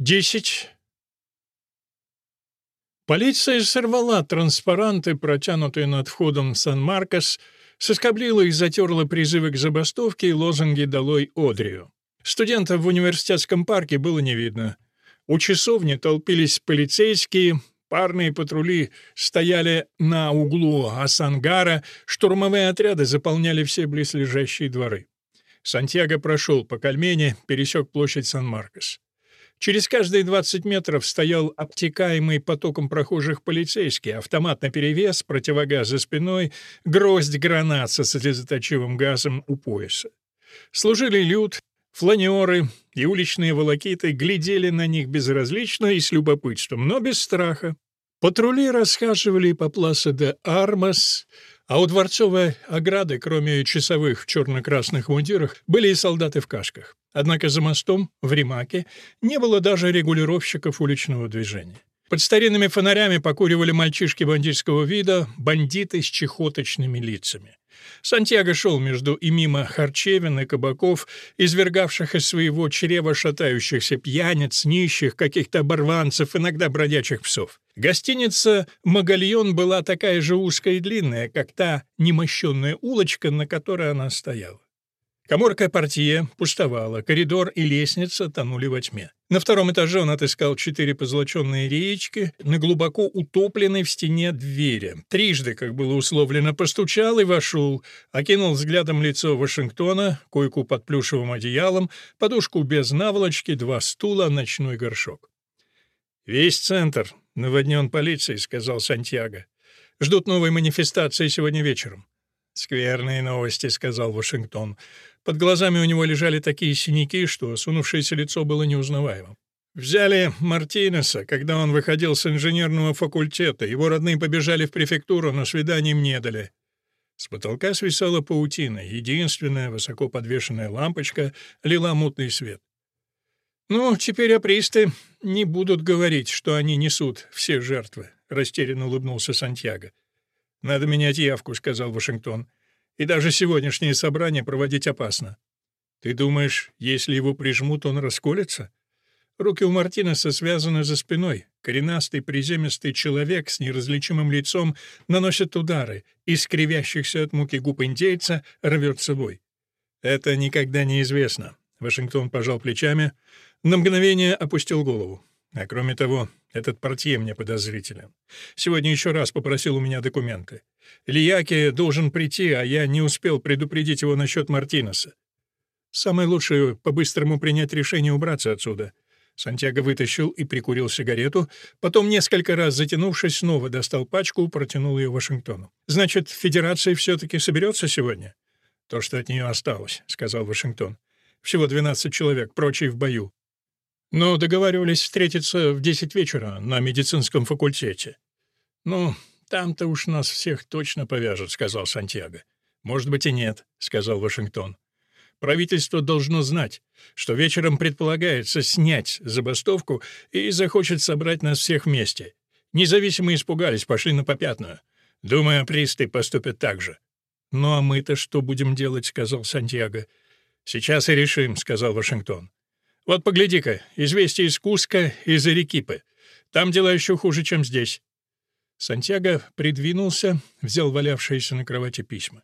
Десять. Полиция сорвала транспаранты, протянутые над входом в Сан-Маркос, соскоблила и затерла призывы к забастовке и лозунги «Долой Одрию». Студентов в университетском парке было не видно. У часовни толпились полицейские, парные патрули стояли на углу Асангара, штурмовые отряды заполняли все близлежащие дворы. Сантьяго прошел по Кальмене, пересек площадь Сан-Маркос. Через каждые 20 метров стоял обтекаемый потоком прохожих полицейский, автомат наперевес, противогаз за спиной, гроздь гранат со слезоточивым газом у пояса. Служили люд, фланеры и уличные волокиты глядели на них безразлично и с любопытством, но без страха. Патрули расхаживали по Пласа де Армас, а у дворцовой ограды, кроме часовых в черно-красных мундирах, были и солдаты в кашках. Однако за мостом, в Римаке, не было даже регулировщиков уличного движения. Под старинными фонарями покуривали мальчишки бандитского вида, бандиты с чехоточными лицами. Сантьяго шел между и мимо харчевин и кабаков, извергавших из своего чрева шатающихся пьяниц, нищих, каких-то оборванцев, иногда бродячих псов. Гостиница «Магальон» была такая же узкая и длинная, как та немощенная улочка, на которой она стояла. Коморка портье пустовала, коридор и лестница тонули во тьме. На втором этаже он отыскал четыре позолоченные реечки на глубоко утопленной в стене двери. Трижды, как было условлено, постучал и вошел, окинул взглядом лицо Вашингтона, койку под плюшевым одеялом, подушку без наволочки, два стула, ночной горшок. «Весь центр наводнен полицией», — сказал Сантьяго. «Ждут новой манифестации сегодня вечером». «Скверные новости», — сказал Вашингтон. Под глазами у него лежали такие синяки, что сунувшееся лицо было неузнаваемым. Взяли Мартинеса, когда он выходил с инженерного факультета. Его родные побежали в префектуру, но свидания им не дали. С потолка свисала паутина. Единственная высоко подвешенная лампочка лила мутный свет. «Ну, теперь апристы не будут говорить, что они несут все жертвы», — растерянно улыбнулся Сантьяго. «Надо менять явку», — сказал Вашингтон и даже сегодняшнее собрание проводить опасно. Ты думаешь, если его прижмут, он расколется? Руки у Мартинеса связаны за спиной. Коренастый приземистый человек с неразличимым лицом наносит удары, и скривящихся от муки губ индейца рвет собой. Это никогда не известно. Вашингтон пожал плечами, на мгновение опустил голову. А кроме того, этот портье мне подозрителен. Сегодня еще раз попросил у меня документы. Лияки должен прийти, а я не успел предупредить его насчет Мартинеса. Самое лучшее — по-быстрому принять решение убраться отсюда. Сантьяго вытащил и прикурил сигарету, потом, несколько раз затянувшись, снова достал пачку, протянул ее Вашингтону. «Значит, Федерация все-таки соберется сегодня?» «То, что от нее осталось», — сказал Вашингтон. «Всего 12 человек, прочие в бою. Но договаривались встретиться в десять вечера на медицинском факультете. Ну, там-то уж нас всех точно повяжут, сказал Сантьяго. Может быть и нет, сказал Вашингтон. Правительство должно знать, что вечером предполагается снять забастовку и захочет собрать нас всех вместе. Независимо испугались, пошли на попятную. Думаю, присты поступят так же. «Ну а мы-то что будем делать?» — сказал Сантьяго. «Сейчас и решим», — сказал Вашингтон. Вот погляди-ка, известие из Куска, из Арекипы. Там дела еще хуже, чем здесь». Сантьяго придвинулся, взял валявшиеся на кровати письма.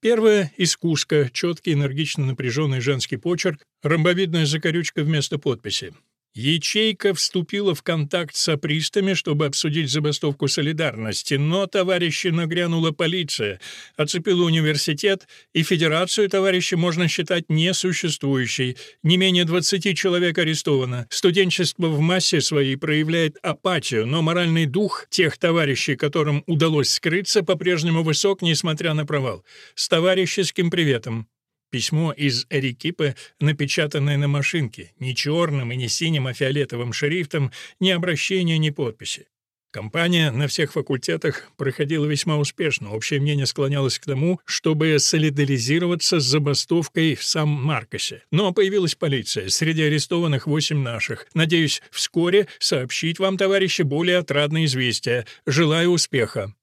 Первое — из Куска, четкий, энергично напряженный женский почерк, ромбовидная закорючка вместо подписи. Ячейка вступила в контакт с апристами, чтобы обсудить забастовку солидарности, но, товарищи, нагрянула полиция, оцепила университет, и федерацию, товарищи, можно считать несуществующей. Не менее 20 человек арестовано. Студенчество в массе своей проявляет апатию, но моральный дух тех товарищей, которым удалось скрыться, по-прежнему высок, несмотря на провал. С товарищеским приветом. Письмо из Эрикипы, напечатанное на машинке, ни черным и не синим, а фиолетовым шрифтом, ни обращения, ни подписи. Компания на всех факультетах проходила весьма успешно. Общее мнение склонялось к тому, чтобы солидаризироваться с забастовкой в Сан-Маркосе. Но появилась полиция. Среди арестованных восемь наших. Надеюсь, вскоре сообщить вам, товарищи, более отрадные известия. Желаю успеха.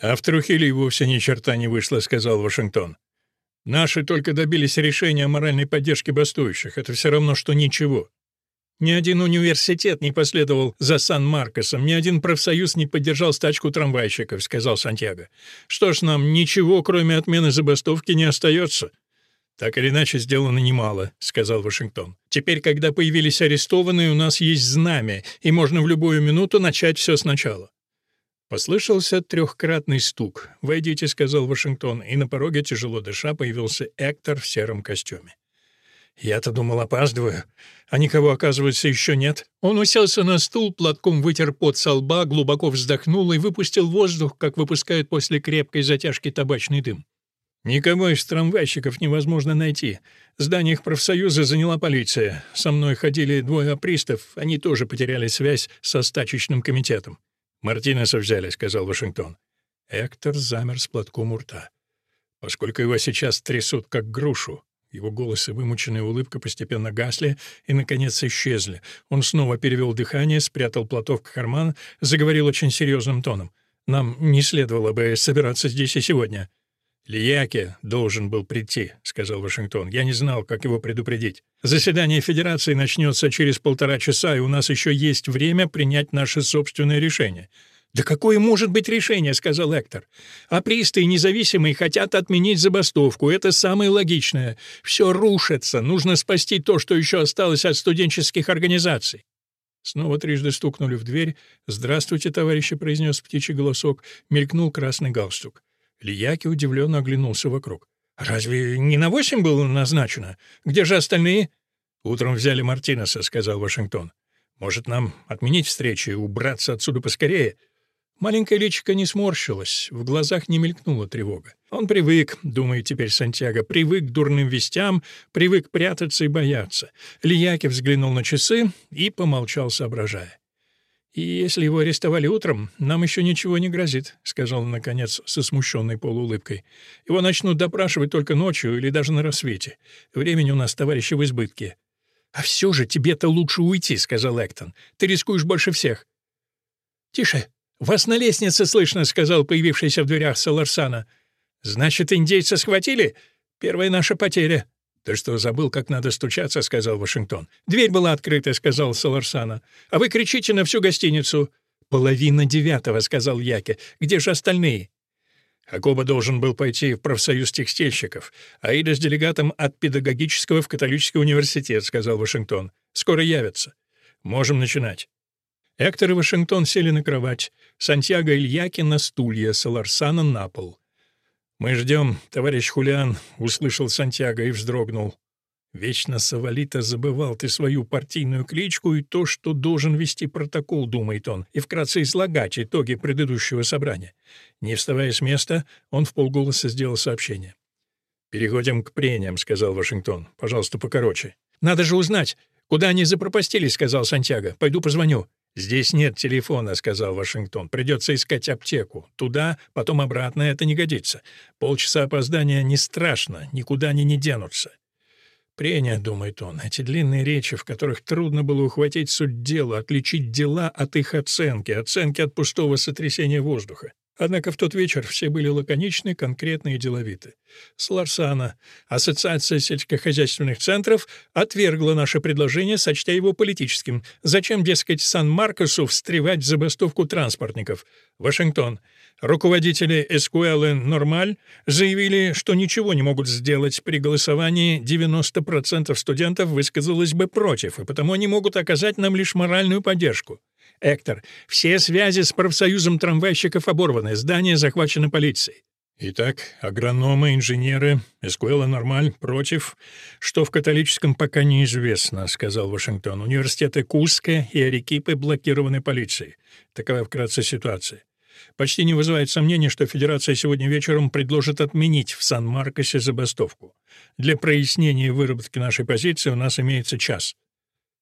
«А в Трухиле вовсе ни черта не вышло», — сказал Вашингтон. Наши только добились решения о моральной поддержке бастующих. Это все равно, что ничего. Ни один университет не последовал за Сан-Маркосом, ни один профсоюз не поддержал стачку трамвайщиков», — сказал Сантьяго. «Что ж, нам ничего, кроме отмены забастовки, не остается». «Так или иначе, сделано немало», — сказал Вашингтон. «Теперь, когда появились арестованные, у нас есть знамя, и можно в любую минуту начать все сначала». Послышался трехкратный стук. «Войдите», — сказал Вашингтон, и на пороге, тяжело дыша, появился Эктор в сером костюме. «Я-то думал, опаздываю. А никого, оказывается, еще нет». Он уселся на стул, платком вытер пот со лба, глубоко вздохнул и выпустил воздух, как выпускают после крепкой затяжки табачный дым. «Никого из трамвайщиков невозможно найти. Здание их профсоюза заняла полиция. Со мной ходили двое апристов, они тоже потеряли связь со стачечным комитетом». «Мартинеса взяли», — сказал Вашингтон. Эктор замер с платком у рта. Поскольку его сейчас трясут, как грушу, его голос и вымученная улыбка постепенно гасли и, наконец, исчезли. Он снова перевел дыхание, спрятал платок в карман, заговорил очень серьезным тоном. «Нам не следовало бы собираться здесь и сегодня». «Лияке должен был прийти», — сказал Вашингтон. «Я не знал, как его предупредить. Заседание Федерации начнется через полтора часа, и у нас еще есть время принять наше собственное решение. «Да какое может быть решение?» — сказал Эктор. «Апристы и независимые хотят отменить забастовку. Это самое логичное. Все рушится. Нужно спасти то, что еще осталось от студенческих организаций». Снова трижды стукнули в дверь. «Здравствуйте, товарищи», — произнес птичий голосок. Мелькнул красный галстук. Лияки удивленно оглянулся вокруг. «Разве не на восемь было назначено? Где же остальные?» «Утром взяли Мартинеса», — сказал Вашингтон. «Может, нам отменить встречу и убраться отсюда поскорее?» Маленькая личико не сморщилась, в глазах не мелькнула тревога. Он привык, думает теперь Сантьяго, привык к дурным вестям, привык прятаться и бояться. Лияки взглянул на часы и помолчал, соображая. «И если его арестовали утром, нам еще ничего не грозит», — сказал он, наконец, со смущенной полуулыбкой. «Его начнут допрашивать только ночью или даже на рассвете. Времени у нас, товарищи, в избытке». «А все же тебе-то лучше уйти», — сказал Эктон. «Ты рискуешь больше всех». «Тише», «Вас на лестнице слышно», — сказал появившийся в дверях Саларсана. «Значит, индейца схватили? Первая наша потеря». «Ты что, забыл, как надо стучаться?» — сказал Вашингтон. «Дверь была открыта», — сказал Саларсана. «А вы кричите на всю гостиницу». «Половина девятого», — сказал Яке. «Где же остальные?» Акоба должен был пойти в профсоюз текстильщиков, а Ида с делегатом от педагогического в католический университет, — сказал Вашингтон. «Скоро явятся. Можем начинать». Эктор и Вашингтон сели на кровать, Сантьяго Ильяки на стулья, Саларсана на пол. «Мы ждем, товарищ Хулиан», — услышал Сантьяго и вздрогнул. «Вечно, Савалита, забывал ты свою партийную кличку и то, что должен вести протокол», — думает он, и вкратце излагать итоги предыдущего собрания. Не вставая с места, он в полголоса сделал сообщение. «Переходим к прениям», — сказал Вашингтон. «Пожалуйста, покороче». «Надо же узнать, куда они запропастились», — сказал Сантьяго. «Пойду позвоню». «Здесь нет телефона», — сказал Вашингтон. «Придется искать аптеку. Туда, потом обратно это не годится. Полчаса опоздания не страшно, никуда они не денутся». «Прения», — думает он, — эти длинные речи, в которых трудно было ухватить суть дела, отличить дела от их оценки, оценки от пустого сотрясения воздуха. Однако в тот вечер все были лаконичны, конкретны и деловиты. Сларсана, Ассоциация сельскохозяйственных центров, отвергла наше предложение, сочтя его политическим. Зачем, дескать, Сан-Маркосу встревать в забастовку транспортников? Вашингтон. Руководители Эскуэлы Нормаль заявили, что ничего не могут сделать при голосовании, 90% студентов высказалось бы против, и потому они могут оказать нам лишь моральную поддержку. Эктор, все связи с профсоюзом трамвайщиков оборваны, здание захвачено полицией. Итак, агрономы, инженеры, Эскуэла Нормаль против, что в католическом пока неизвестно, сказал Вашингтон. Университеты Куска и Арекипы блокированы полицией. Такова вкратце ситуация. Почти не вызывает сомнений, что Федерация сегодня вечером предложит отменить в Сан-Маркосе забастовку. Для прояснения выработки нашей позиции у нас имеется час.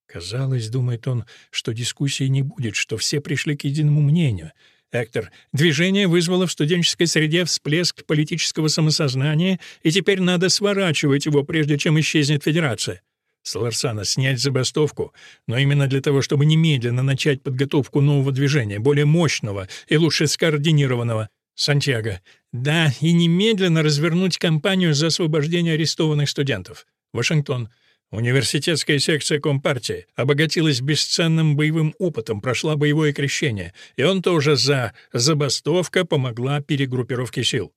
Казалось, думает он, что дискуссии не будет, что все пришли к единому мнению. Эктор, движение вызвало в студенческой среде всплеск политического самосознания, и теперь надо сворачивать его, прежде чем исчезнет Федерация. Саларсана снять забастовку, но именно для того, чтобы немедленно начать подготовку нового движения, более мощного и лучше скоординированного. Сантьяго. Да, и немедленно развернуть кампанию за освобождение арестованных студентов. Вашингтон. Университетская секция Компартии обогатилась бесценным боевым опытом, прошла боевое крещение, и он тоже за забастовка помогла перегруппировке сил.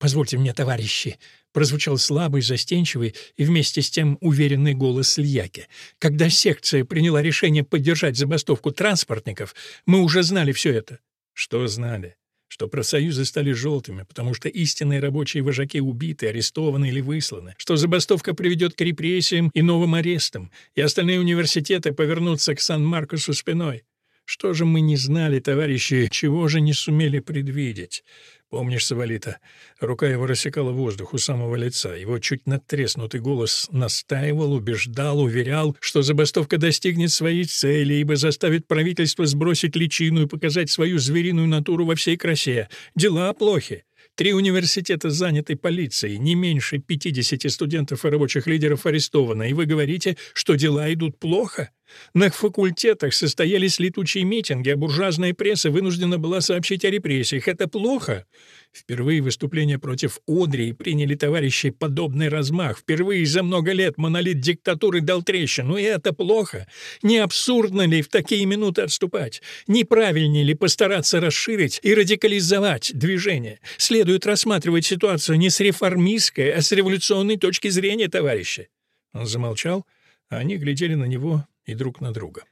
«Позвольте мне, товарищи», — прозвучал слабый, застенчивый и вместе с тем уверенный голос Льяки. «Когда секция приняла решение поддержать забастовку транспортников, мы уже знали все это». «Что знали?» Что профсоюзы стали желтыми, потому что истинные рабочие вожаки убиты, арестованы или высланы, что забастовка приведет к репрессиям и новым арестам, и остальные университеты повернутся к Сан-Маркосу спиной. Что же мы не знали, товарищи, чего же не сумели предвидеть? Помнишь Савалита? Рука его рассекала воздух у самого лица. Его чуть надтреснутый голос настаивал, убеждал, уверял, что забастовка достигнет своей цели, ибо заставит правительство сбросить личину и показать свою звериную натуру во всей красе. Дела плохи. Три университета заняты полицией, не меньше 50 студентов и рабочих лидеров арестовано, и вы говорите, что дела идут плохо? На факультетах состоялись летучие митинги, а буржуазная пресса вынуждена была сообщить о репрессиях. Это плохо? Впервые выступления против Одри приняли товарищи подобный размах. Впервые за много лет монолит диктатуры дал трещину, и это плохо. Не абсурдно ли в такие минуты отступать? Неправильнее ли постараться расширить и радикализовать движение? Следует рассматривать ситуацию не с реформистской, а с революционной точки зрения, товарищи. Он замолчал, а они глядели на него и друг на друга.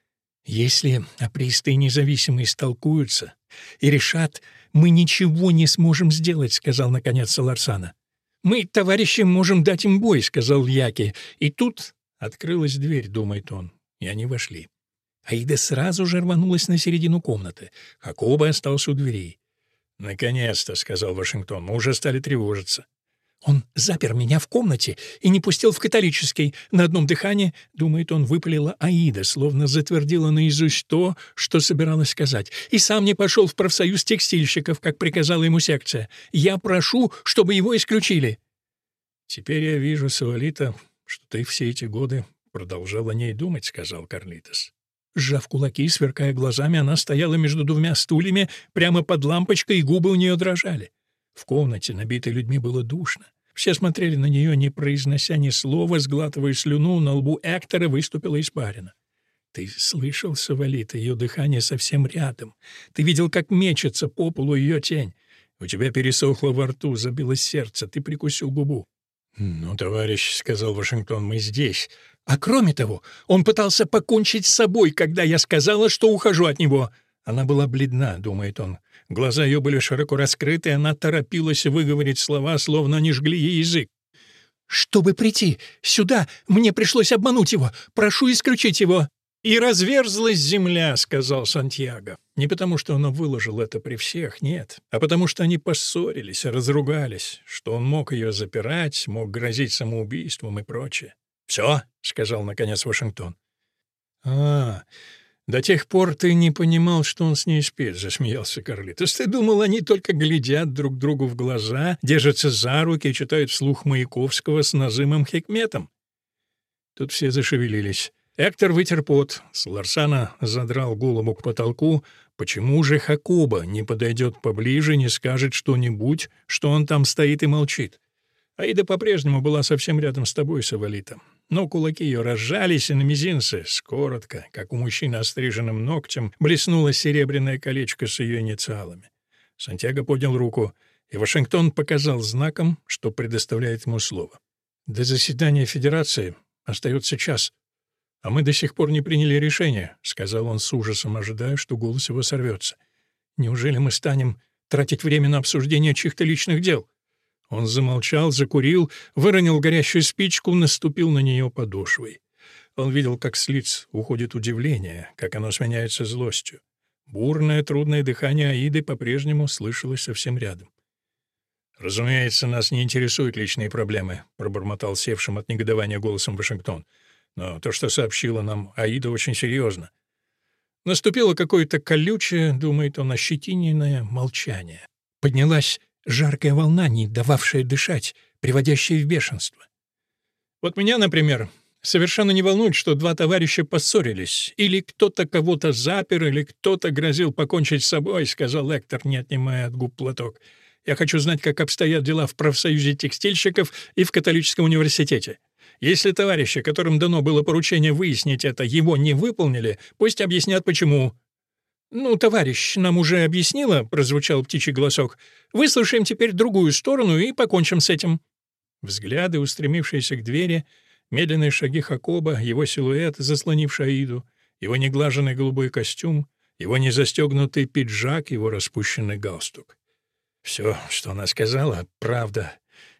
«Если апреисты независимые столкуются и решат, мы ничего не сможем сделать», — сказал наконец Ларсана. «Мы, товарищи, можем дать им бой», — сказал Яки. И тут открылась дверь, думает он, и они вошли. Аида сразу же рванулась на середину комнаты. Хакоба остался у дверей. «Наконец-то», — сказал Вашингтон, — «мы уже стали тревожиться». Он запер меня в комнате и не пустил в католический. На одном дыхании, думает он, выпалила Аида, словно затвердила наизусть то, что собиралась сказать. И сам не пошел в профсоюз текстильщиков, как приказала ему секция. Я прошу, чтобы его исключили. «Теперь я вижу, Савалита, что ты все эти годы продолжал о ней думать», — сказал Карлитос. Сжав кулаки, сверкая глазами, она стояла между двумя стульями, прямо под лампочкой, и губы у нее дрожали. В комнате, набитой людьми, было душно. Все смотрели на нее, не произнося ни слова, сглатывая слюну, на лбу Эктора выступила испарина. Ты слышал, Савалит, ее дыхание совсем рядом. Ты видел, как мечется по полу ее тень. У тебя пересохло во рту, забилось сердце, ты прикусил губу. «Ну, товарищ», — сказал Вашингтон, — «мы здесь». А кроме того, он пытался покончить с собой, когда я сказала, что ухожу от него. Она была бледна, думает он. Глаза ее были широко раскрыты, и она торопилась выговорить слова, словно они жгли ей язык. «Чтобы прийти сюда, мне пришлось обмануть его. Прошу исключить его». «И разверзлась земля», — сказал Сантьяго. Не потому, что он выложил это при всех, нет, а потому, что они поссорились, разругались, что он мог ее запирать, мог грозить самоубийством и прочее. «Все», — сказал наконец Вашингтон. «А, «До тех пор ты не понимал, что он с ней спит», — засмеялся Карлитос. «Ты думал, они только глядят друг другу в глаза, держатся за руки и читают вслух Маяковского с Назымом Хикметом?» Тут все зашевелились. Эктор вытер пот, Сларсана задрал голову к потолку. Почему же Хакуба не подойдет поближе, не скажет что-нибудь, что он там стоит и молчит? Аида по-прежнему была совсем рядом с тобой, Савалита но кулаки ее разжались, и на мизинце, скоротко, как у мужчины остриженным ногтем, блеснуло серебряное колечко с ее инициалами. Сантьяго поднял руку, и Вашингтон показал знаком, что предоставляет ему слово. «До заседания Федерации остается час, а мы до сих пор не приняли решение», — сказал он с ужасом, ожидая, что голос его сорвется. «Неужели мы станем тратить время на обсуждение чьих-то личных дел?» Он замолчал, закурил, выронил горящую спичку, наступил на нее подошвой. Он видел, как с лиц уходит удивление, как оно сменяется злостью. Бурное, трудное дыхание Аиды по-прежнему слышалось совсем рядом. «Разумеется, нас не интересуют личные проблемы», — пробормотал севшим от негодования голосом Вашингтон. «Но то, что сообщила нам Аида, очень серьезно». Наступило какое-то колючее, думает он, ощетиненное молчание. Поднялась жаркая волна, не дававшая дышать, приводящая в бешенство. Вот меня, например, совершенно не волнует, что два товарища поссорились, или кто-то кого-то запер, или кто-то грозил покончить с собой, сказал Эктор, не отнимая от губ платок. Я хочу знать, как обстоят дела в профсоюзе текстильщиков и в католическом университете. Если товарищи, которым дано было поручение выяснить это, его не выполнили, пусть объяснят, почему». «Ну, товарищ, нам уже объяснила», — прозвучал птичий голосок. «Выслушаем теперь другую сторону и покончим с этим». Взгляды, устремившиеся к двери, медленные шаги Хакоба, его силуэт, заслонивший Аиду, его неглаженный голубой костюм, его незастегнутый пиджак, его распущенный галстук. Все, что она сказала, правда.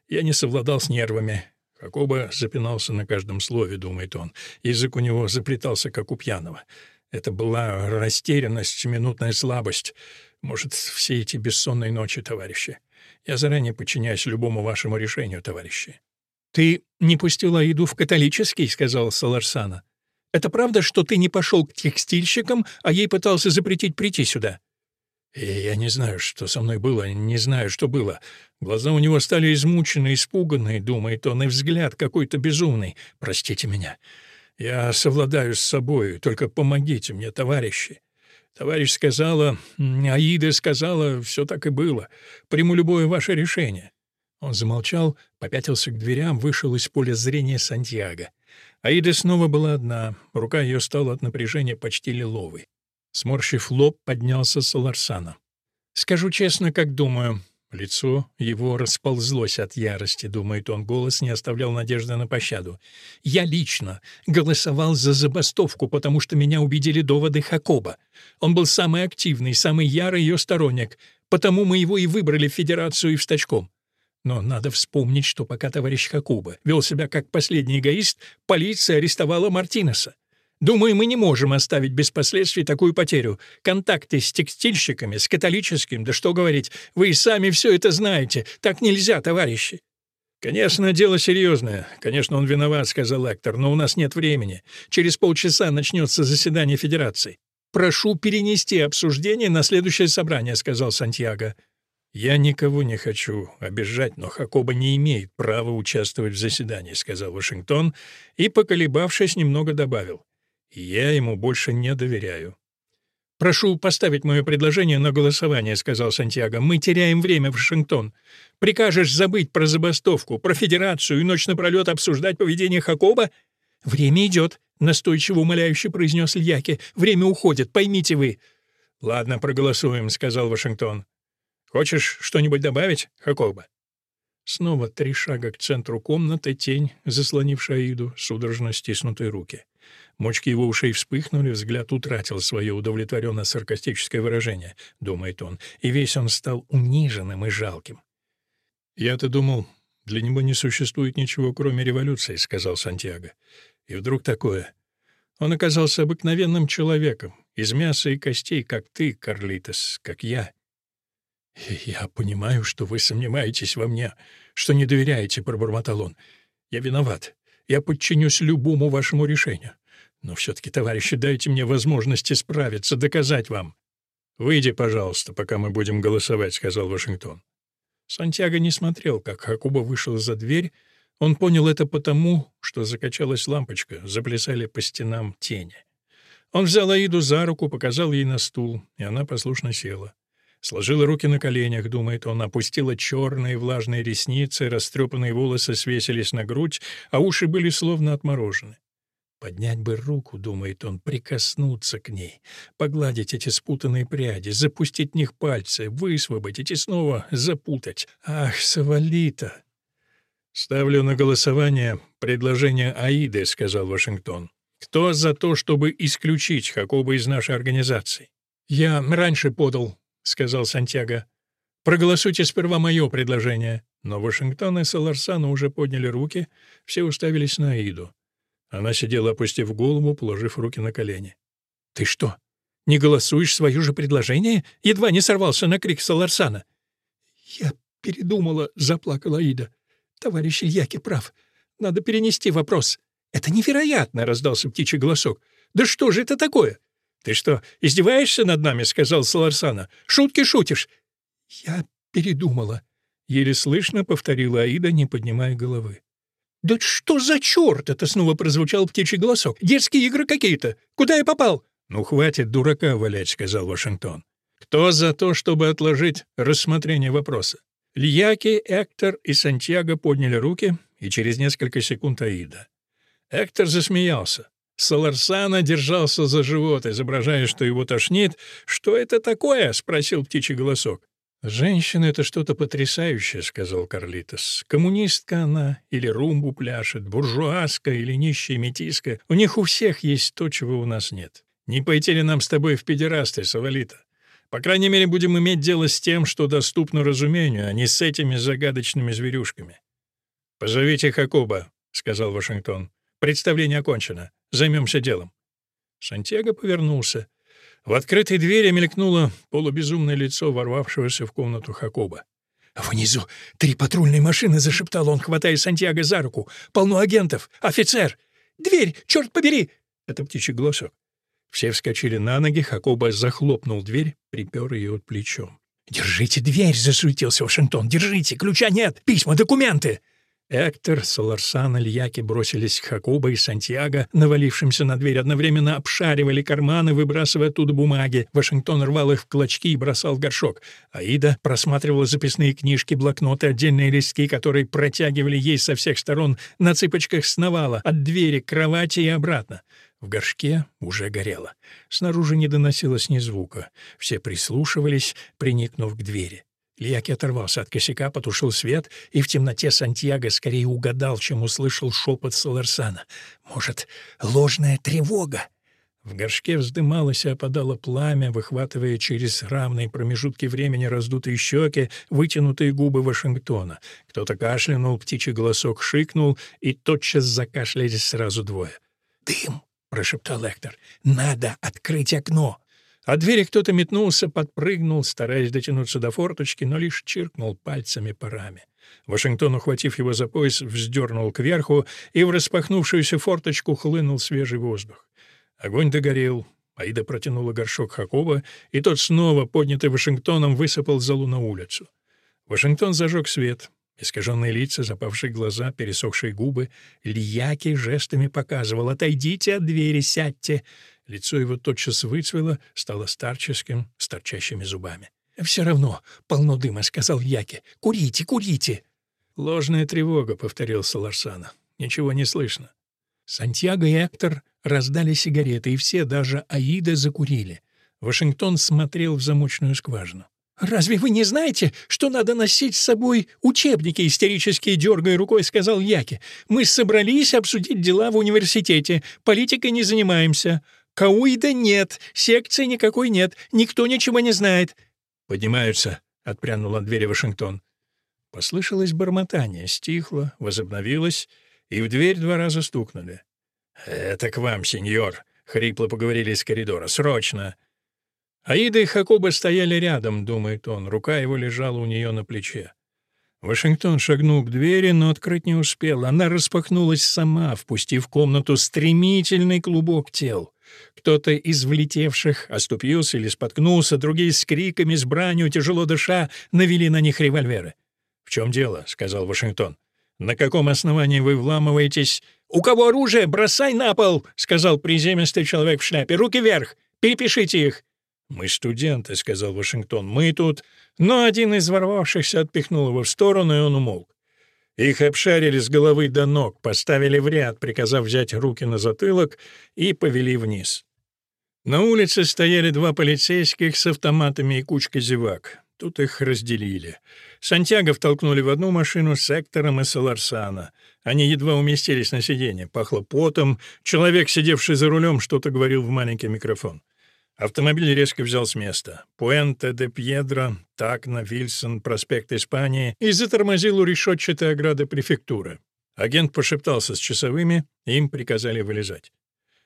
Я не совладал с нервами. Хакоба запинался на каждом слове, думает он. Язык у него заплетался, как у пьяного. Это была растерянность, минутная слабость. Может, все эти бессонные ночи, товарищи. Я заранее подчиняюсь любому вашему решению, товарищи. «Ты не пустил Аиду в католический», — сказал Саларсана. «Это правда, что ты не пошел к текстильщикам, а ей пытался запретить прийти сюда?» Я не знаю, что со мной было, не знаю, что было. Глаза у него стали измученные, испуганные, думает он, и взгляд какой-то безумный. Простите меня. Я совладаю с собой, только помогите мне, товарищи. Товарищ сказала, Аида сказала, все так и было. Приму любое ваше решение. Он замолчал, попятился к дверям, вышел из поля зрения Сантьяго. Аида снова была одна, рука ее стала от напряжения почти лиловой. Сморщив лоб, поднялся Саларсана. «Скажу честно, как думаю. Лицо его расползлось от ярости, думает он, голос не оставлял надежды на пощаду. «Я лично голосовал за забастовку, потому что меня убедили доводы Хакоба. Он был самый активный, самый ярый ее сторонник, потому мы его и выбрали в Федерацию и в Стачком. Но надо вспомнить, что пока товарищ Хакуба вел себя как последний эгоист, полиция арестовала Мартинеса. Думаю, мы не можем оставить без последствий такую потерю. Контакты с текстильщиками, с католическим, да что говорить, вы и сами все это знаете. Так нельзя, товарищи». «Конечно, дело серьезное. Конечно, он виноват», — сказал Эктор, «но у нас нет времени. Через полчаса начнется заседание Федерации». «Прошу перенести обсуждение на следующее собрание», — сказал Сантьяго. «Я никого не хочу обижать, но Хакоба не имеет права участвовать в заседании», — сказал Вашингтон и, поколебавшись, немного добавил. Я ему больше не доверяю. «Прошу поставить мое предложение на голосование», — сказал Сантьяго. «Мы теряем время, Вашингтон. Прикажешь забыть про забастовку, про федерацию и ночь напролет обсуждать поведение Хакоба?» «Время идет», — настойчиво умоляюще произнес Ильяки. «Время уходит, поймите вы». «Ладно, проголосуем», — сказал Вашингтон. «Хочешь что-нибудь добавить, Хакоба?» Снова три шага к центру комнаты, тень, заслонившая Аиду, судорожно стиснутые руки. Мочки его ушей вспыхнули, взгляд утратил свое удовлетворенно-саркастическое выражение, думает он, и весь он стал униженным и жалким. «Я-то думал, для него не существует ничего, кроме революции», — сказал Сантьяго. И вдруг такое. Он оказался обыкновенным человеком, из мяса и костей, как ты, Карлитос, как я. «Я понимаю, что вы сомневаетесь во мне, что не доверяете», — пробормотал он. «Я виноват. Я подчинюсь любому вашему решению. Но все-таки, товарищи, дайте мне возможность исправиться, доказать вам». «Выйди, пожалуйста, пока мы будем голосовать», — сказал Вашингтон. Сантьяго не смотрел, как Хакуба вышел за дверь. Он понял это потому, что закачалась лампочка, заплясали по стенам тени. Он взял Аиду за руку, показал ей на стул, и она послушно села. Сложила руки на коленях, думает он, опустила черные влажные ресницы, растрепанные волосы свесились на грудь, а уши были словно отморожены. Поднять бы руку, думает он, прикоснуться к ней, погладить эти спутанные пряди, запустить в них пальцы, высвободить и снова запутать. Ах, Савалита! «Ставлю на голосование предложение Аиды», — сказал Вашингтон. «Кто за то, чтобы исключить Хакоба из нашей организации?» «Я раньше подал — сказал Сантьяго. «Проголосуйте сперва мое предложение». Но Вашингтон и Саларсана уже подняли руки, все уставились на Аиду. Она сидела, опустив голову, положив руки на колени. «Ты что, не голосуешь свое же предложение?» Едва не сорвался на крик Саларсана. «Я передумала», — заплакала Аида. «Товарищ Ильяки прав. Надо перенести вопрос». «Это невероятно!» — раздался птичий голосок. «Да что же это такое? «Ты что, издеваешься над нами?» — сказал Саларсана. «Шутки шутишь». «Я передумала», — еле слышно повторила Аида, не поднимая головы. «Да что за черт?» — это снова прозвучал птичий голосок. «Детские игры какие-то. Куда я попал?» «Ну, хватит дурака валять», — сказал Вашингтон. «Кто за то, чтобы отложить рассмотрение вопроса?» Льяки, Эктор и Сантьяго подняли руки, и через несколько секунд Аида. Эктор засмеялся. Саларсана держался за живот, изображая, что его тошнит. «Что это такое?» — спросил птичий голосок. «Женщина — это что-то потрясающее», — сказал Карлитос. «Коммунистка она или румбу пляшет, буржуазка или нищая метиска. У них у всех есть то, чего у нас нет. Не пойти ли нам с тобой в педерасты, Савалита? По крайней мере, будем иметь дело с тем, что доступно разумению, а не с этими загадочными зверюшками». «Позовите Хакуба», — сказал Вашингтон. «Представление окончено. Займемся делом». Сантьяго повернулся. В открытой двери мелькнуло полубезумное лицо ворвавшегося в комнату Хакоба. «Внизу три патрульные машины», — зашептал он, хватая Сантьяго за руку. «Полно агентов! Офицер! Дверь! Черт побери!» Это птичий голосок. Все вскочили на ноги, Хакоба захлопнул дверь, припер ее плечом. «Держите дверь!» — засуетился Вашингтон. «Держите! Ключа нет! Письма, документы!» Эктор, Соларсан, Ильяки бросились к Хакуба и Сантьяго, навалившимся на дверь, одновременно обшаривали карманы, выбрасывая оттуда бумаги. Вашингтон рвал их в клочки и бросал в горшок. Аида просматривала записные книжки, блокноты, отдельные листки, которые протягивали ей со всех сторон, на цыпочках сновала от двери к кровати и обратно. В горшке уже горело. Снаружи не доносилось ни звука. Все прислушивались, приникнув к двери. Лияки оторвался от косяка, потушил свет, и в темноте Сантьяго скорее угадал, чем услышал шепот Соларсана. «Может, ложная тревога?» В горшке вздымалось и опадало пламя, выхватывая через равные промежутки времени раздутые щеки, вытянутые губы Вашингтона. Кто-то кашлянул, птичий голосок шикнул, и тотчас закашлялись сразу двое. «Дым!» — прошептал Эктор. «Надо открыть окно!» От двери кто-то метнулся, подпрыгнул, стараясь дотянуться до форточки, но лишь чиркнул пальцами по раме. Вашингтон, ухватив его за пояс, вздернул кверху, и в распахнувшуюся форточку хлынул свежий воздух. Огонь догорел. Аида протянула горшок Хакова, и тот снова, поднятый Вашингтоном, высыпал залу на улицу. Вашингтон зажег свет. Искаженные лица, запавшие глаза, пересохшие губы. Лияки жестами показывал «Отойдите от двери, сядьте!» Лицо его тотчас выцвело, стало старческим, с торчащими зубами. «Все равно полно дыма», — сказал Яки. «Курите, курите!» «Ложная тревога», — повторил Саларсана. «Ничего не слышно». Сантьяго и Эктор раздали сигареты, и все, даже Аида, закурили. Вашингтон смотрел в замочную скважину. «Разве вы не знаете, что надо носить с собой учебники?» — истерически дергая рукой сказал Яки. «Мы собрались обсудить дела в университете. Политикой не занимаемся. Кауида нет, секции никакой нет, никто ничего не знает». «Поднимаются», — отпрянул от двери Вашингтон. Послышалось бормотание, стихло, возобновилось, и в дверь два раза стукнули. «Это к вам, сеньор», — хрипло поговорили из коридора. «Срочно!» Аида и Хакоба стояли рядом, думает он, рука его лежала у нее на плече. Вашингтон шагнул к двери, но открыть не успел. Она распахнулась сама, впустив в комнату стремительный клубок тел. Кто-то из влетевших оступился или споткнулся, другие с криками, с бранью, тяжело дыша, навели на них револьверы. «В чем дело?» — сказал Вашингтон. «На каком основании вы вламываетесь?» «У кого оружие, бросай на пол!» — сказал приземистый человек в шляпе. «Руки вверх! Перепишите их!» «Мы студенты», — сказал Вашингтон. «Мы тут...» Но один из ворвавшихся отпихнул его в сторону, и он умолк. Их обшарили с головы до ног, поставили в ряд, приказав взять руки на затылок, и повели вниз. На улице стояли два полицейских с автоматами и кучка зевак. Тут их разделили. Сантьяго втолкнули в одну машину с Сектором и Саларсана. Они едва уместились на сиденье. Пахло потом. Человек, сидевший за рулем, что-то говорил в маленький микрофон. Автомобиль резко взял с места. Пуэнте де Пьедро, Такна, Вильсон, проспект Испании и затормозил у решетчатой ограды префектуры. Агент пошептался с часовыми, им приказали вылезать.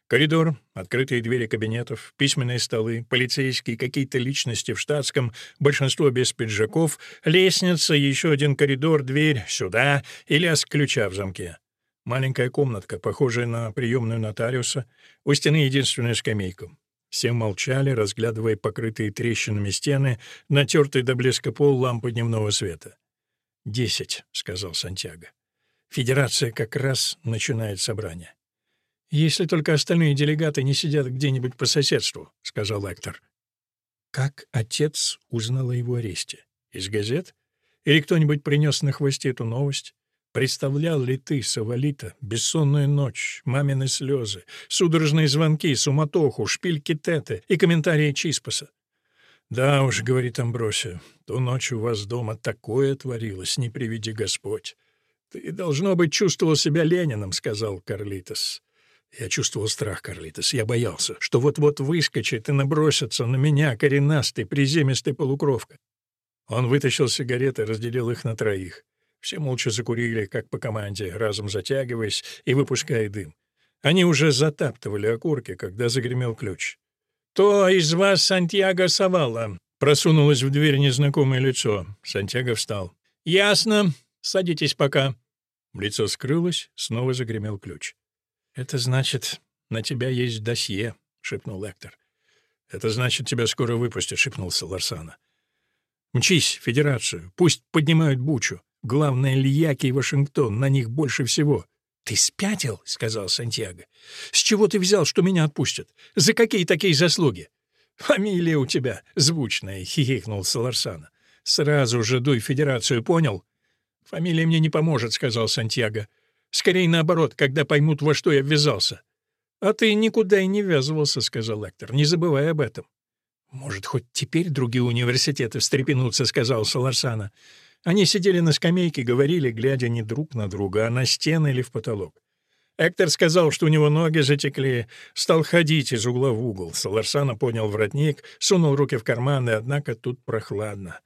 Коридор, открытые двери кабинетов, письменные столы, полицейские, какие-то личности в штатском, большинство без пиджаков, лестница, еще один коридор, дверь, сюда и лязг ключа в замке. Маленькая комнатка, похожая на приемную нотариуса, у стены единственная скамейка. Все молчали, разглядывая покрытые трещинами стены, натертый до блеска пол лампы дневного света. «Десять», — сказал Сантьяго. «Федерация как раз начинает собрание». «Если только остальные делегаты не сидят где-нибудь по соседству», — сказал Эктор. Как отец узнал о его аресте? Из газет? Или кто-нибудь принес на хвосте эту новость? Представлял ли ты, Савалита, бессонную ночь, мамины слезы, судорожные звонки, суматоху, шпильки Теты и комментарии Чиспаса? «Да уж», — говорит Амбросия, — «ту ночь у вас дома такое творилось, не приведи Господь». «Ты, должно быть, чувствовал себя Лениным», — сказал Карлитос. Я чувствовал страх, Карлитос. Я боялся, что вот-вот выскочит и набросится на меня коренастый, приземистый полукровка. Он вытащил сигареты, разделил их на троих. Все молча закурили, как по команде, разом затягиваясь и выпуская дым. Они уже затаптывали окурки, когда загремел ключ. «То из вас Сантьяго Савала?» — просунулось в дверь незнакомое лицо. Сантьяго встал. «Ясно. Садитесь пока». Лицо скрылось, снова загремел ключ. «Это значит, на тебя есть досье», — шепнул Эктор. «Это значит, тебя скоро выпустят», — шепнулся Ларсана. «Мчись, Федерацию, пусть поднимают бучу. Главное, Льяки и Вашингтон, на них больше всего». «Ты спятил?» — сказал Сантьяго. «С чего ты взял, что меня отпустят? За какие такие заслуги?» «Фамилия у тебя звучная», — хихикнул Саларсана. «Сразу же дуй Федерацию, понял?» «Фамилия мне не поможет», — сказал Сантьяго. «Скорее наоборот, когда поймут, во что я ввязался». «А ты никуда и не ввязывался», — сказал Эктор. «Не забывай об этом». «Может, хоть теперь другие университеты встрепенутся», — сказал Саларсана. Они сидели на скамейке, говорили, глядя не друг на друга, а на стены или в потолок. Эктор сказал, что у него ноги затекли, стал ходить из угла в угол. Саларсана поднял воротник, сунул руки в карманы, однако тут прохладно.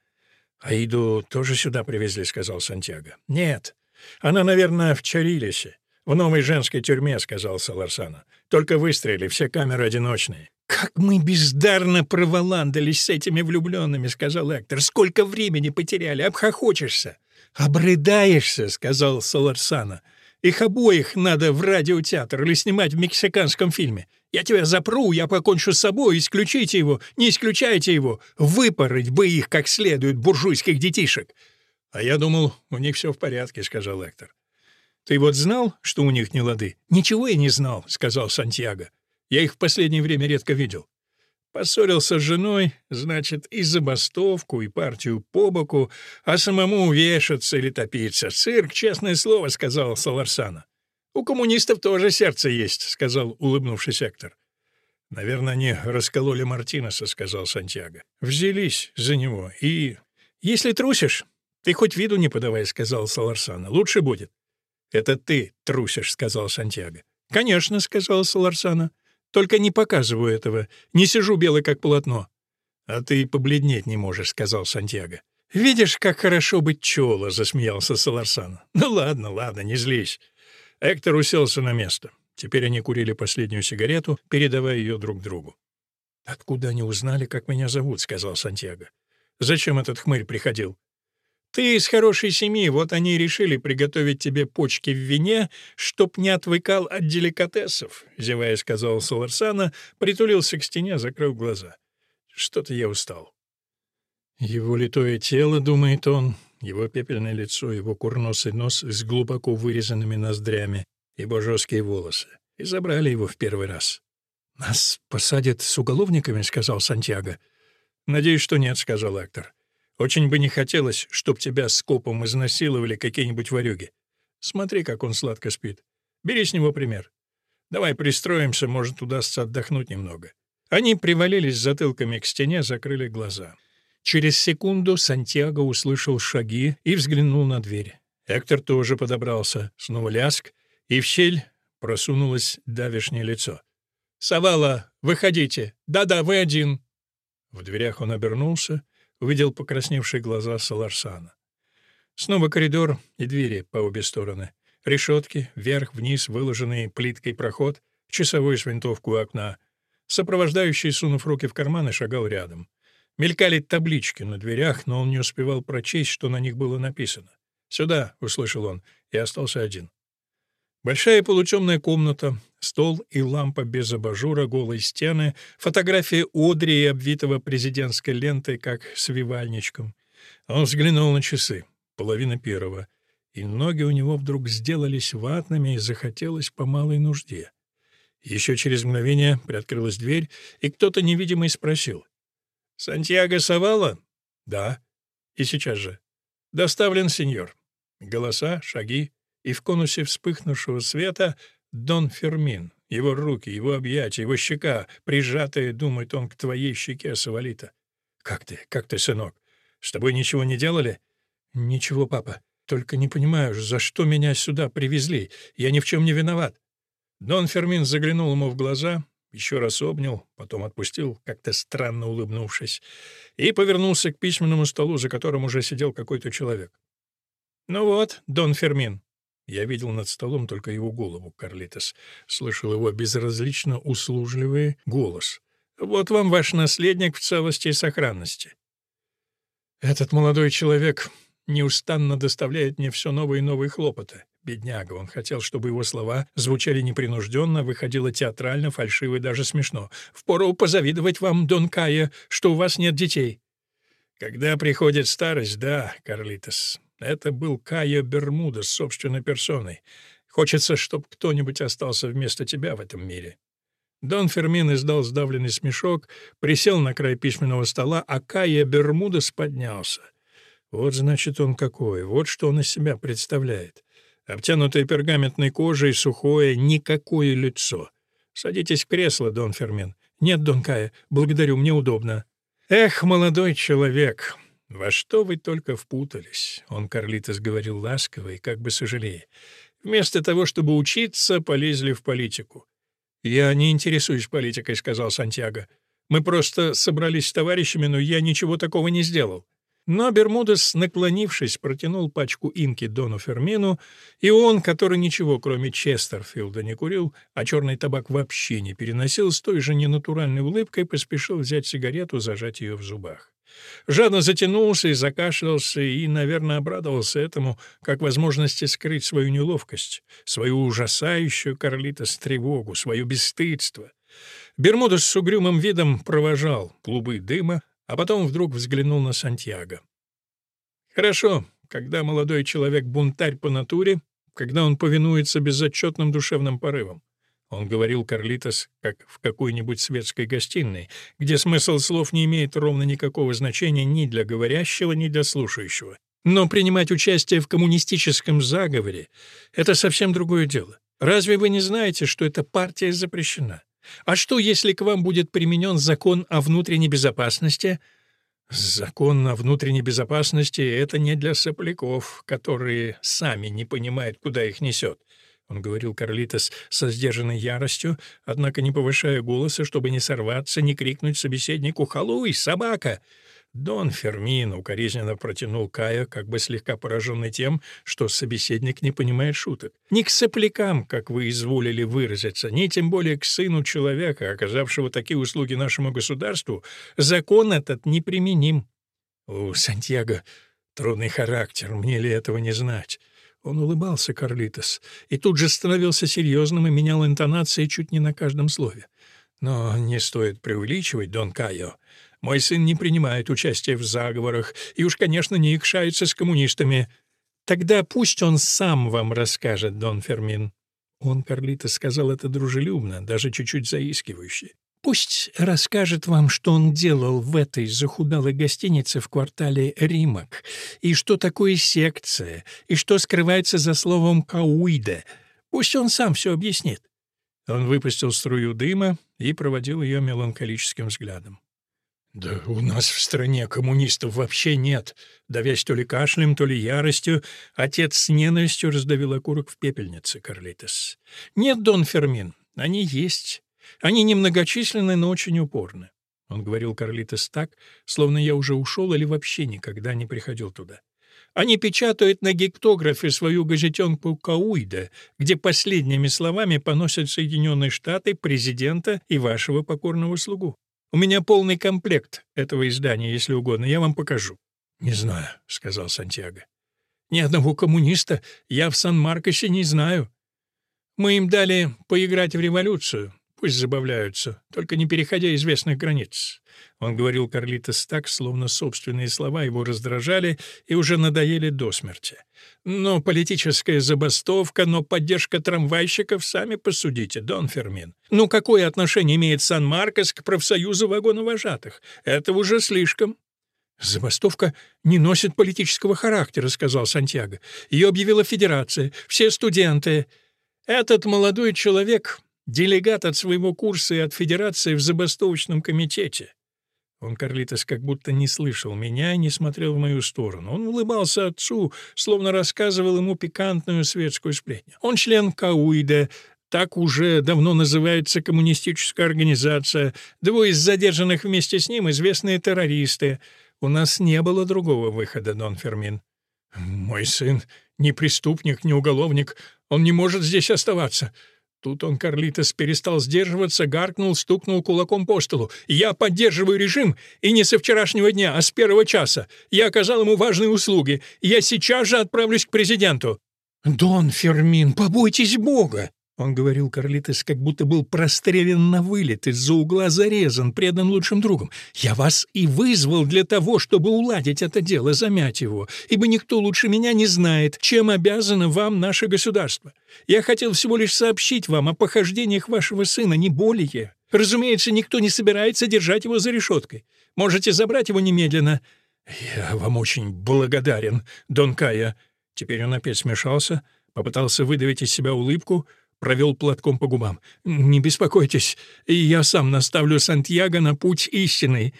«Аиду тоже сюда привезли», — сказал Сантьяго. «Нет. Она, наверное, в Чарилисе. В новой женской тюрьме», — сказал Саларсана. «Только выстрелили, все камеры одиночные». «Как мы бездарно проволандались с этими влюбленными», — сказал Эктор. «Сколько времени потеряли, обхохочешься». «Обрыдаешься», — сказал Саларсана. «Их обоих надо в радиотеатр или снимать в мексиканском фильме. Я тебя запру, я покончу с собой, исключите его, не исключайте его. Выпороть бы их как следует, буржуйских детишек». «А я думал, у них все в порядке», — сказал Эктор. «Ты вот знал, что у них не лады?» «Ничего я не знал», — сказал Сантьяго. «Я их в последнее время редко видел. Поссорился с женой, значит, и забастовку, и партию по боку, а самому вешаться или топиться. Цирк, честное слово», — сказал Саларсана. «У коммунистов тоже сердце есть», — сказал, улыбнувшись Эктор. «Наверное, они раскололи Мартинеса», — сказал Сантьяго. «Взялись за него и...» «Если трусишь, ты хоть виду не подавай», — сказал Саларсана. «Лучше будет». «Это ты трусишь», — сказал Сантьяго. «Конечно», — сказал Саларсана. «Только не показываю этого. Не сижу белый, как полотно». «А ты побледнеть не можешь», — сказал Сантьяго. «Видишь, как хорошо быть чёла», — засмеялся Саларсан. «Ну ладно, ладно, не злись». Эктор уселся на место. Теперь они курили последнюю сигарету, передавая ее друг другу. «Откуда они узнали, как меня зовут?» — сказал Сантьяго. «Зачем этот хмырь приходил?» Ты из хорошей семьи, вот они и решили приготовить тебе почки в вине, чтоб не отвыкал от деликатесов», — зевая сказал Соларсана, притулился к стене, закрыв глаза. «Что-то я устал». Его литое тело, думает он, его пепельное лицо, его курносый нос с глубоко вырезанными ноздрями, его жесткие волосы. И забрали его в первый раз. «Нас посадят с уголовниками?» — сказал Сантьяго. «Надеюсь, что нет», — сказал актор. Очень бы не хотелось, чтоб тебя скопом изнасиловали какие-нибудь ворюги. Смотри, как он сладко спит. Бери с него пример. Давай пристроимся, может, удастся отдохнуть немного». Они привалились затылками к стене, закрыли глаза. Через секунду Сантьяго услышал шаги и взглянул на дверь. Эктор тоже подобрался, снова ляск, и в щель просунулось давешнее лицо. «Савала, выходите! Да-да, вы один!» В дверях он обернулся увидел покрасневшие глаза Саларсана. Снова коридор и двери по обе стороны. Решетки, вверх-вниз выложенный плиткой проход, часовой с винтовку окна. Сопровождающий, сунув руки в карманы, шагал рядом. Мелькали таблички на дверях, но он не успевал прочесть, что на них было написано. «Сюда!» — услышал он, и остался один. Большая полутемная комната, стол и лампа без абажура, голые стены, фотография Одри, обвитого президентской лентой, как свивальничком. Он взглянул на часы. Половина первого. И ноги у него вдруг сделались ватными и захотелось по малой нужде. Еще через мгновение приоткрылась дверь, и кто-то невидимый спросил. «Сантьяго Савала?» «Да». «И сейчас же». «Доставлен, сеньор». Голоса, шаги, и в конусе вспыхнувшего света Дон Фермин, его руки, его объятия, его щека, прижатые, думает он, к твоей щеке, Савалита. «Как ты? Как ты, сынок? С тобой ничего не делали?» «Ничего, папа. Только не понимаю, за что меня сюда привезли. Я ни в чем не виноват». Дон Фермин заглянул ему в глаза, еще раз обнял, потом отпустил, как-то странно улыбнувшись, и повернулся к письменному столу, за которым уже сидел какой-то человек. «Ну вот, Дон Фермин». Я видел над столом только его голову, Карлитос. Слышал его безразлично услужливый голос. «Вот вам ваш наследник в целости и сохранности». Этот молодой человек неустанно доставляет мне все новые и новые хлопоты. Бедняга, он хотел, чтобы его слова звучали непринужденно, выходило театрально, фальшиво и даже смешно. «Впору позавидовать вам, Дон Кая, что у вас нет детей». Когда приходит старость, да, Карлитос, это был Кайо Бермуда с собственной персоной. Хочется, чтобы кто-нибудь остался вместо тебя в этом мире. Дон Фермин издал сдавленный смешок, присел на край письменного стола, а Кайо Бермудес поднялся. Вот значит он какой, вот что он из себя представляет. Обтянутое пергаментной кожей, сухое, никакое лицо. Садитесь в кресло, Дон Фермин. Нет, Дон Кая, благодарю, мне удобно. Эх, молодой человек, во что вы только впутались, он Карлитос говорил ласково и как бы сожалея. Вместо того, чтобы учиться, полезли в политику. Я не интересуюсь политикой, сказал Сантьяго. Мы просто собрались с товарищами, но я ничего такого не сделал. Но Бермудес, наклонившись, протянул пачку инки Дону Фермину, и он, который ничего, кроме Честерфилда, не курил, а черный табак вообще не переносил, с той же ненатуральной улыбкой поспешил взять сигарету, зажать ее в зубах. Жадно затянулся и закашлялся, и, наверное, обрадовался этому, как возможности скрыть свою неловкость, свою ужасающую Карлитос тревогу, свое бесстыдство. Бермудес с угрюмым видом провожал клубы дыма, а потом вдруг взглянул на Сантьяго. «Хорошо, когда молодой человек бунтарь по натуре, когда он повинуется безотчетным душевным порывам. Он говорил Карлитос, как в какой-нибудь светской гостиной, где смысл слов не имеет ровно никакого значения ни для говорящего, ни для слушающего. Но принимать участие в коммунистическом заговоре — это совсем другое дело. Разве вы не знаете, что эта партия запрещена? А что, если к вам будет применен закон о внутренней безопасности? Закон о внутренней безопасности — это не для сопляков, которые сами не понимают, куда их несет. Он говорил Карлитос со сдержанной яростью, однако не повышая голоса, чтобы не сорваться, не крикнуть собеседнику «Халуй, собака!» Дон Фермин укоризненно протянул Кая, как бы слегка пораженный тем, что собеседник не понимает шуток. «Ни к соплякам, как вы изволили выразиться, ни тем более к сыну человека, оказавшего такие услуги нашему государству, закон этот неприменим». «У Сантьяго трудный характер, мне ли этого не знать?» Он улыбался, Карлитос, и тут же становился серьезным и менял интонации чуть не на каждом слове. «Но не стоит преувеличивать, Дон Кайо. Мой сын не принимает участия в заговорах и уж, конечно, не икшается с коммунистами. Тогда пусть он сам вам расскажет, Дон Фермин». Он, Карлитос, сказал это дружелюбно, даже чуть-чуть заискивающе. Пусть расскажет вам, что он делал в этой захудалой гостинице в квартале Римок, и что такое секция, и что скрывается за словом «кауиде». Пусть он сам все объяснит». Он выпустил струю дыма и проводил ее меланхолическим взглядом. «Да у нас в стране коммунистов вообще нет!» Давясь то ли кашлем, то ли яростью, отец с ненавистью раздавил окурок в пепельнице, Карлитес. «Нет, Дон Фермин, они есть. Они немногочисленны, но очень упорны. Он говорил Карлитос так, словно я уже ушел или вообще никогда не приходил туда. Они печатают на гектографе свою газетенку «Кауида», где последними словами поносят Соединенные Штаты, президента и вашего покорного слугу. У меня полный комплект этого издания, если угодно, я вам покажу». «Не знаю», — сказал Сантьяго. «Ни одного коммуниста я в Сан-Маркосе не знаю. Мы им дали поиграть в революцию, Пусть забавляются, только не переходя известных границ. Он говорил Карлитос так, словно собственные слова его раздражали и уже надоели до смерти. Но политическая забастовка, но поддержка трамвайщиков, сами посудите, Дон Фермин. Ну какое отношение имеет Сан-Маркос к профсоюзу вагоновожатых? Это уже слишком. «Забастовка не носит политического характера», — сказал Сантьяго. «Ее объявила Федерация, все студенты. Этот молодой человек — делегат от своего курса и от Федерации в забастовочном комитете». Он, Карлитос, как будто не слышал меня и не смотрел в мою сторону. Он улыбался отцу, словно рассказывал ему пикантную светскую сплетню. Он член Кауида, так уже давно называется коммунистическая организация. Двое из задержанных вместе с ним — известные террористы. У нас не было другого выхода, Дон Фермин. Мой сын не преступник, не уголовник. Он не может здесь оставаться. Тут он, Карлитос, перестал сдерживаться, гаркнул, стукнул кулаком по столу. «Я поддерживаю режим, и не со вчерашнего дня, а с первого часа. Я оказал ему важные услуги. Я сейчас же отправлюсь к президенту». «Дон Фермин, побойтесь Бога!» Он говорил Карлитес, как будто был прострелен на вылет, из-за угла зарезан, предан лучшим другом. «Я вас и вызвал для того, чтобы уладить это дело, замять его, ибо никто лучше меня не знает, чем обязано вам наше государство. Я хотел всего лишь сообщить вам о похождениях вашего сына, не более. Разумеется, никто не собирается держать его за решеткой. Можете забрать его немедленно». «Я вам очень благодарен, Дон Кая». Теперь он опять смешался, попытался выдавить из себя улыбку — провел платком по губам. «Не беспокойтесь, я сам наставлю Сантьяго на путь истинный.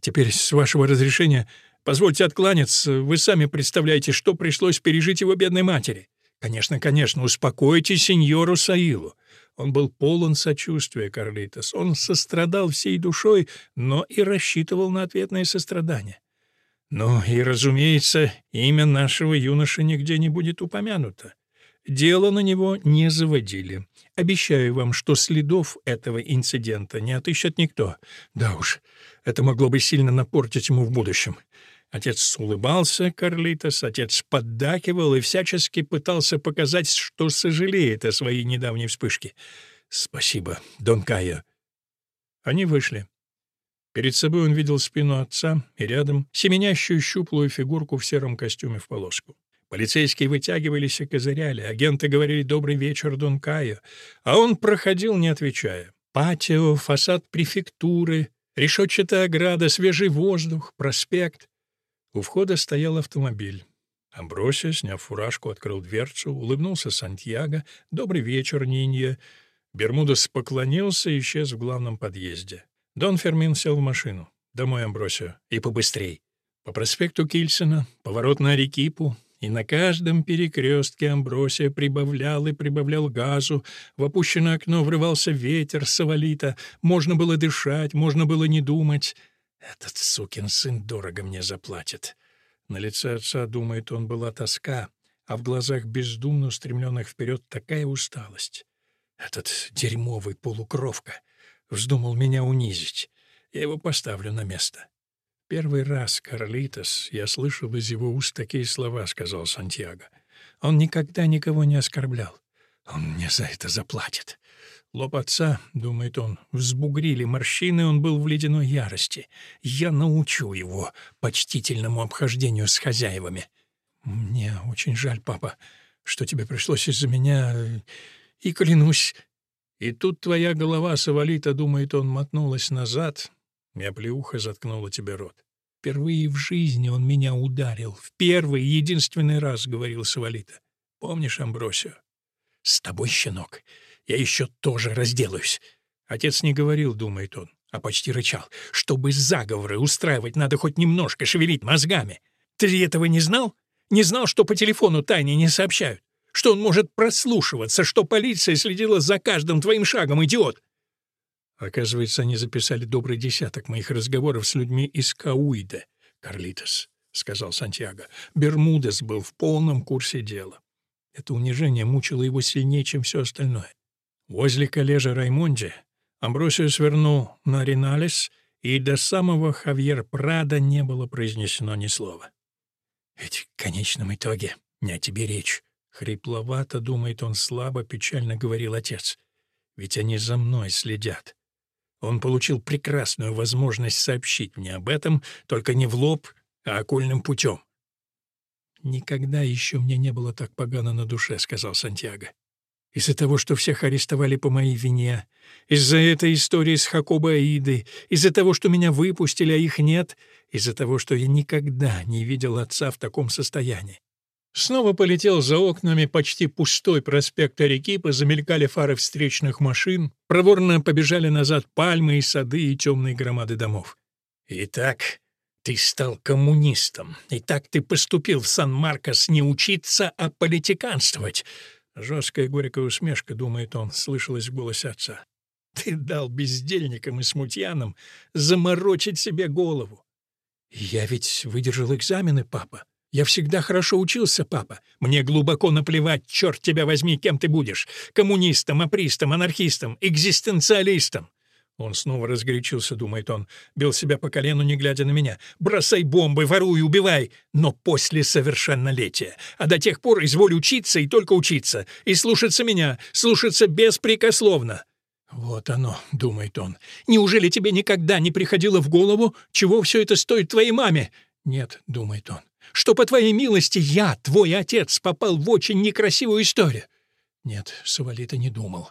Теперь, с вашего разрешения, позвольте откланяться. Вы сами представляете, что пришлось пережить его бедной матери. Конечно, конечно, успокойте сеньору Саилу». Он был полон сочувствия, Карлитос. Он сострадал всей душой, но и рассчитывал на ответное сострадание. Ну и, разумеется, имя нашего юноши нигде не будет упомянуто. Дело на него не заводили. Обещаю вам, что следов этого инцидента не отыщет никто. Да уж, это могло бы сильно напортить ему в будущем. Отец улыбался, Карлитос, отец поддакивал и всячески пытался показать, что сожалеет о своей недавней вспышке. «Спасибо, Дон Кайо». Они вышли. Перед собой он видел спину отца и рядом семенящую щуплую фигурку в сером костюме в полоску. Полицейские вытягивались и козыряли, агенты говорили «добрый вечер, Дон Кайо», а он проходил, не отвечая. Патио, фасад префектуры, решетчатая ограда, свежий воздух, проспект. У входа стоял автомобиль. Амбросия, сняв фуражку, открыл дверцу, улыбнулся Сантьяго. «Добрый вечер, Нинья». Бермудес поклонился и исчез в главном подъезде. Дон Фермин сел в машину. «Домой, Амбросио. И побыстрей». По проспекту Кильсона, поворот на Арекипу, и на каждом перекрестке Амбросия прибавлял и прибавлял газу, в опущенное окно врывался ветер савалита, можно было дышать, можно было не думать. «Этот сукин сын дорого мне заплатит». На лице отца, думает он, была тоска, а в глазах бездумно устремленных вперед такая усталость. Этот дерьмовый полукровка вздумал меня унизить. Я его поставлю на место. «Первый раз, Карлитос, я слышал из его уст такие слова», — сказал Сантьяго. «Он никогда никого не оскорблял. Он мне за это заплатит». Лоб отца, — думает он, — взбугрили морщины, он был в ледяной ярости. Я научу его почтительному обхождению с хозяевами. Мне очень жаль, папа, что тебе пришлось из-за меня... И клянусь... И тут твоя голова, Савалита, думает он, мотнулась назад, и оплеуха заткнула тебе рот. Впервые в жизни он меня ударил. В первый единственный раз, — говорил Савалита. Помнишь, Амбросио? С тобой, щенок, я еще тоже разделаюсь. Отец не говорил, думает он, а почти рычал. Чтобы заговоры устраивать, надо хоть немножко шевелить мозгами. Ты этого не знал? Не знал, что по телефону тайне не сообщают? Что он может прослушиваться, что полиция следила за каждым твоим шагом, идиот? Оказывается, они записали добрый десяток моих разговоров с людьми из Кауида, Карлитос, — сказал Сантьяго. Бермудес был в полном курсе дела. Это унижение мучило его сильнее, чем все остальное. Возле коллежа Раймонди Амбросио свернул на Риналес, и до самого Хавьер Прада не было произнесено ни слова. «Ведь в конечном итоге не о тебе речь», — хрипловато, думает он слабо, печально говорил отец. «Ведь они за мной следят. Он получил прекрасную возможность сообщить мне об этом, только не в лоб, а окольным путем. «Никогда еще мне не было так погано на душе», — сказал Сантьяго. Из-за того, что всех арестовали по моей вине, из-за этой истории с Хакоба Аидой, из-за того, что меня выпустили, а их нет, из-за того, что я никогда не видел отца в таком состоянии. Снова полетел за окнами почти пустой проспект Арекипа, замелькали фары встречных машин, проворно побежали назад пальмы и сады и темные громады домов. «Итак, ты стал коммунистом. Итак, ты поступил в Сан-Маркос не учиться, а политиканствовать. Жесткая горькая усмешка, думает он, слышалась в голосе отца. Ты дал бездельникам и смутьянам заморочить себе голову. Я ведь выдержал экзамены, папа. Я всегда хорошо учился, папа. Мне глубоко наплевать, черт тебя возьми, кем ты будешь. Коммунистом, апристом, анархистом, экзистенциалистом. Он снова разгорячился, думает он, бил себя по колену, не глядя на меня. «Бросай бомбы, воруй, убивай, но после совершеннолетия. А до тех пор изволь учиться и только учиться, и слушаться меня, слушаться беспрекословно». «Вот оно», — думает он. «Неужели тебе никогда не приходило в голову, чего все это стоит твоей маме?» «Нет», — думает он. «Что, по твоей милости, я, твой отец, попал в очень некрасивую историю?» «Нет, Савалита не думал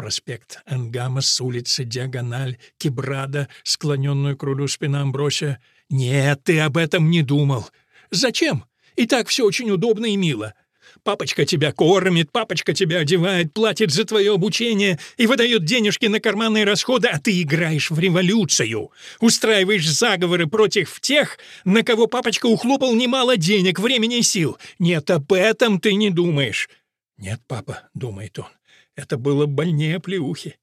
проспект Энгамас, улица Диагональ, Кибрада, склоненную к рулю спина Амбросия. Нет, ты об этом не думал. Зачем? И так все очень удобно и мило. Папочка тебя кормит, папочка тебя одевает, платит за твое обучение и выдает денежки на карманные расходы, а ты играешь в революцию. Устраиваешь заговоры против тех, на кого папочка ухлопал немало денег, времени и сил. Нет, об этом ты не думаешь. «Нет, папа», — думает он, это было больнее плеухи.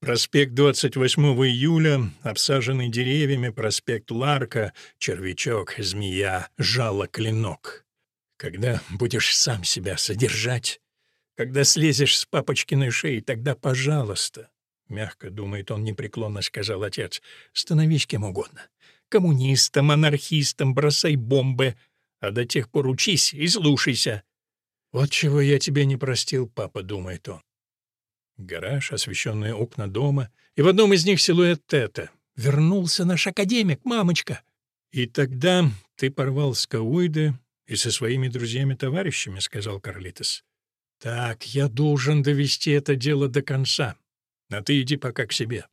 Проспект 28 июля, обсаженный деревьями, проспект Ларка, червячок, змея, жало, клинок. Когда будешь сам себя содержать, когда слезешь с папочкиной шеи, тогда пожалуйста. Мягко, думает он, непреклонно сказал отец, становись кем угодно. Коммунистом, анархистом, бросай бомбы, а до тех пор учись и слушайся. Вот чего я тебе не простил, папа, думает он. Гараж, освещенные окна дома, и в одном из них силуэт Тета. «Вернулся наш академик, мамочка!» «И тогда ты порвал с Кауиде и со своими друзьями-товарищами», — сказал Карлитос. «Так, я должен довести это дело до конца, а ты иди пока к себе».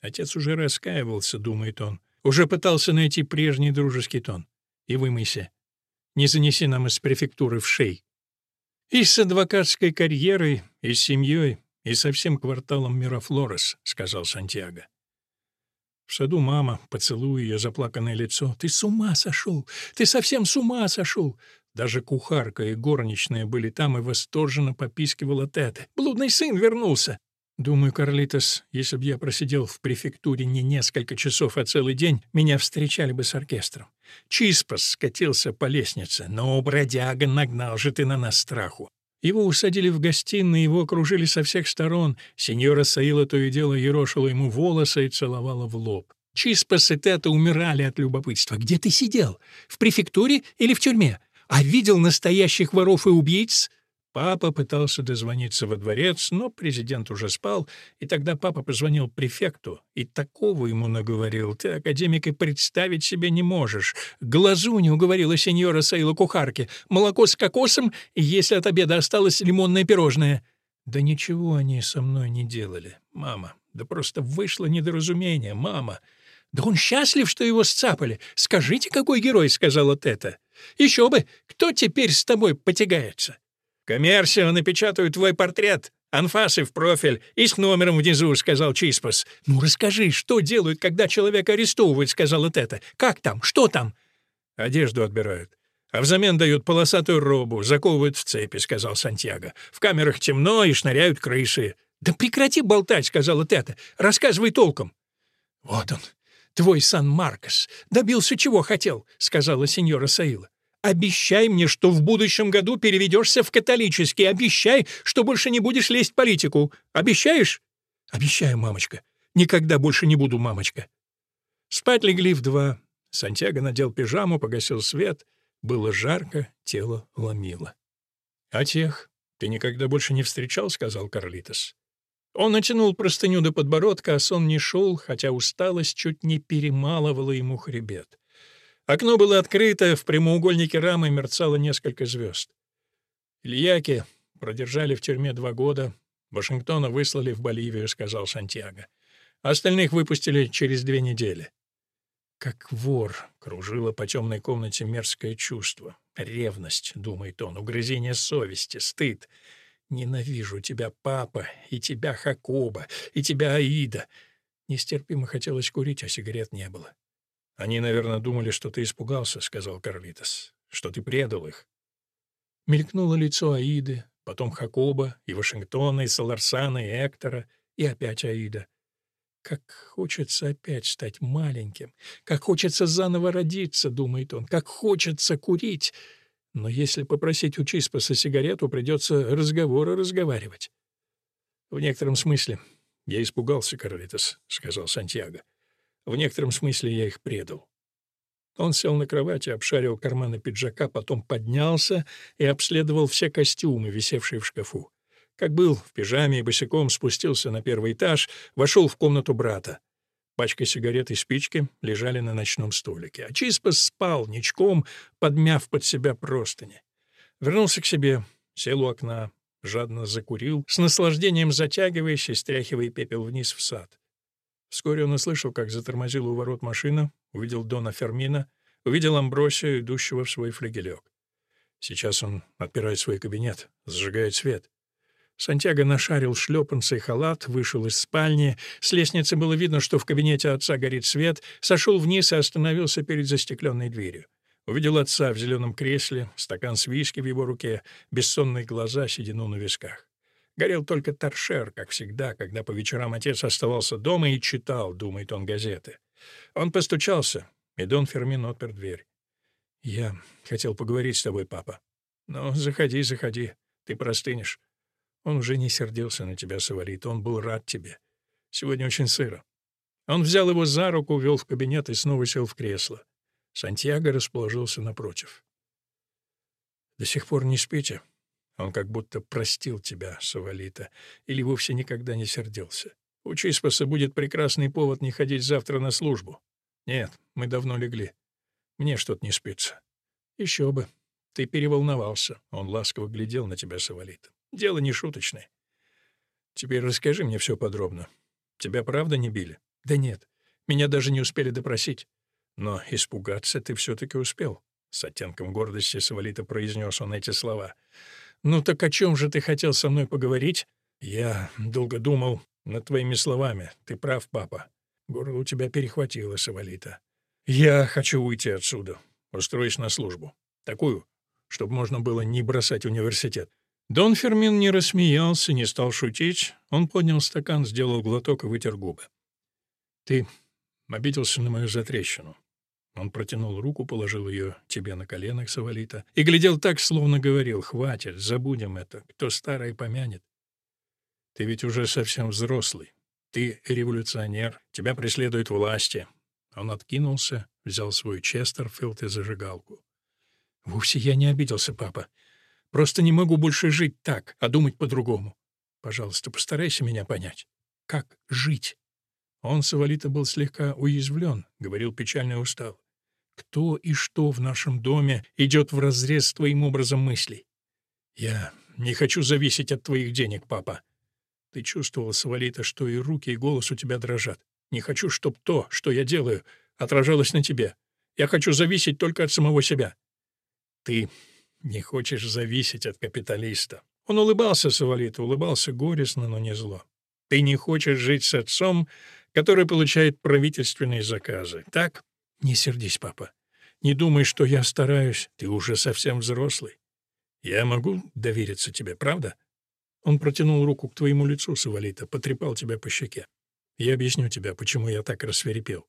Отец уже раскаивался, думает он, уже пытался найти прежний дружеский тон. «И вымойся. Не занеси нам из префектуры в шей». И с адвокатской карьерой, и с семьей, и со всем кварталом Мирафлорес», — сказал Сантьяго. В саду мама, поцелуя ее заплаканное лицо. «Ты с ума сошел! Ты совсем с ума сошел!» Даже кухарка и горничная были там и восторженно попискивала Тете. «Блудный сын вернулся!» Думаю, Карлитос, если б я просидел в префектуре не несколько часов, а целый день, меня встречали бы с оркестром. Чиспас скатился по лестнице. «Но, бродяга, нагнал же ты на нас страху. Его усадили в гостиной, его окружили со всех сторон. Сеньора Саила то и дело ерошила ему волосы и целовала в лоб. Чиспас и Тета умирали от любопытства. «Где ты сидел? В префектуре или в тюрьме? А видел настоящих воров и убийц?» Папа пытался дозвониться во дворец, но президент уже спал, и тогда папа позвонил префекту, и такого ему наговорил. Ты, академик, и представить себе не можешь. Глазу не уговорила сеньора Сейла кухарки. Молоко с кокосом, и если от обеда осталось лимонное пирожное. Да ничего они со мной не делали, мама. Да просто вышло недоразумение, мама. «Да он счастлив, что его сцапали. Скажите, какой герой», — сказала Тета. «Еще бы! Кто теперь с тобой потягается?» «Коммерсию напечатают твой портрет, анфасы в профиль и с номером внизу», — сказал Чиспас. «Ну расскажи, что делают, когда человека арестовывают», — сказала Тета. «Как там? Что там?» «Одежду отбирают. А взамен дают полосатую робу, заковывают в цепи», — сказал Сантьяго. «В камерах темно и шныряют крысы». «Да прекрати болтать», — сказала Тета. «Рассказывай толком». «Вот он, твой Сан-Маркос. Добился чего хотел», — сказала сеньора Саила. Обещай мне, что в будущем году переведешься в католический. Обещай, что больше не будешь лезть в политику. Обещаешь? Обещаю, мамочка. Никогда больше не буду, мамочка. Спать легли в два. Сантьяго надел пижаму, погасил свет. Было жарко, тело ломило. «А тех ты никогда больше не встречал?» — сказал Карлитос. Он натянул простыню до подбородка, а сон не шел, хотя усталость чуть не перемалывала ему хребет. Окно было открыто, в прямоугольнике рамы мерцало несколько звезд. Ильяки продержали в тюрьме два года. Вашингтона выслали в Боливию, сказал Сантьяго. Остальных выпустили через две недели. Как вор кружило по темной комнате мерзкое чувство. Ревность, думает он, угрызение совести, стыд. Ненавижу тебя, папа, и тебя, Хакоба, и тебя, Аида. Нестерпимо хотелось курить, а сигарет не было. «Они, наверное, думали, что ты испугался», — сказал Карлитос, — «что ты предал их». Мелькнуло лицо Аиды, потом Хакоба, и Вашингтона, и Саларсана, и Эктора, и опять Аида. Как хочется опять стать маленьким, как хочется заново родиться, думает он, как хочется курить. Но если попросить у Чиспаса сигарету, придется разговоры разговаривать. В некотором смысле я испугался, Карлитос, — сказал Сантьяго. В некотором смысле я их предал. Он сел на кровати, обшарил карманы пиджака, потом поднялся и обследовал все костюмы, висевшие в шкафу. Как был, в пижаме и босиком спустился на первый этаж, вошел в комнату брата. Пачка сигарет и спички лежали на ночном столике. А Чиспас спал ничком, подмяв под себя простыни. Вернулся к себе, сел у окна, жадно закурил, с наслаждением затягиваясь и стряхивая пепел вниз в сад. Вскоре он услышал, как затормозила у ворот машина, увидел Дона Фермина, увидел Амбросия, идущего в свой флегелек. Сейчас он отпирает свой кабинет, зажигает свет. Сантьяго нашарил шлепанцы и халат, вышел из спальни. С лестницы было видно, что в кабинете отца горит свет, сошел вниз и остановился перед застекленной дверью. Увидел отца в зеленом кресле, стакан с виски в его руке, бессонные глаза, седину на висках. Горел только торшер, как всегда, когда по вечерам отец оставался дома и читал, думает он, газеты. Он постучался, и Дон Фермин отпер дверь. «Я хотел поговорить с тобой, папа». «Ну, заходи, заходи, ты простынешь». Он уже не сердился на тебя, Саварит, он был рад тебе. Сегодня очень сыро. Он взял его за руку, вел в кабинет и снова сел в кресло. Сантьяго расположился напротив. «До сих пор не спите?» Он как будто простил тебя, Савалита, или вовсе никогда не сердился. У Чиспаса будет прекрасный повод не ходить завтра на службу. Нет, мы давно легли. Мне что-то не спится. Еще бы. Ты переволновался. Он ласково глядел на тебя, Савалита. Дело не шуточное. Теперь расскажи мне все подробно. Тебя правда не били? Да нет. Меня даже не успели допросить. Но испугаться ты все-таки успел. С оттенком гордости Савалита произнес он эти слова. «Ну так о чем же ты хотел со мной поговорить?» «Я долго думал над твоими словами. Ты прав, папа. Горло у тебя перехватило, Савалита. Я хочу уйти отсюда. Устроюсь на службу. Такую, чтобы можно было не бросать университет. Дон Фермин не рассмеялся, не стал шутить. Он поднял стакан, сделал глоток и вытер губы. «Ты обиделся на мою затрещину». Он протянул руку, положил ее тебе на коленах, Савалита, и глядел так, словно говорил, «Хватит, забудем это, кто старое помянет». «Ты ведь уже совсем взрослый. Ты революционер, тебя преследуют власти». Он откинулся, взял свой Честерфилд и зажигалку. «Вовсе я не обиделся, папа. Просто не могу больше жить так, а думать по-другому. Пожалуйста, постарайся меня понять. Как жить?» Он, Савалита, был слегка уязвлен, говорил печально и устал. «Кто и что в нашем доме идет вразрез с твоим образом мыслей?» «Я не хочу зависеть от твоих денег, папа». Ты чувствовал, Савалита, что и руки, и голос у тебя дрожат. Не хочу, чтобы то, что я делаю, отражалось на тебе. Я хочу зависеть только от самого себя. Ты не хочешь зависеть от капиталиста. Он улыбался, Савалита, улыбался горестно, но не зло. Ты не хочешь жить с отцом, который получает правительственные заказы, так? Не сердись, папа. Не думай, что я стараюсь. Ты уже совсем взрослый. Я могу довериться тебе, правда? Он протянул руку к твоему лицу, Савалита, потрепал тебя по щеке. Я объясню тебе, почему я так рассверепел.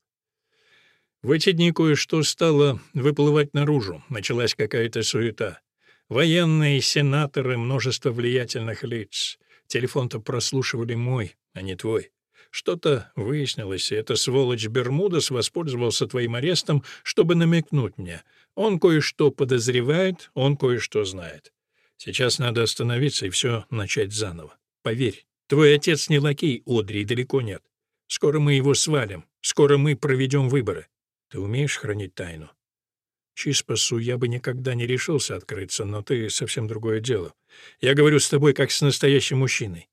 В эти дни кое-что стало выплывать наружу, началась какая-то суета. Военные, сенаторы, множество влиятельных лиц. Телефон-то прослушивали мой, а не твой. Что-то выяснилось, и эта сволочь Бермудас воспользовался твоим арестом, чтобы намекнуть мне. Он кое-что подозревает, он кое-что знает. Сейчас надо остановиться и все начать заново. Поверь, твой отец не лакей, Одри, далеко нет. Скоро мы его свалим, скоро мы проведем выборы. Ты умеешь хранить тайну? Чиспасу я бы никогда не решился открыться, но ты совсем другое дело. Я говорю с тобой как с настоящим мужчиной.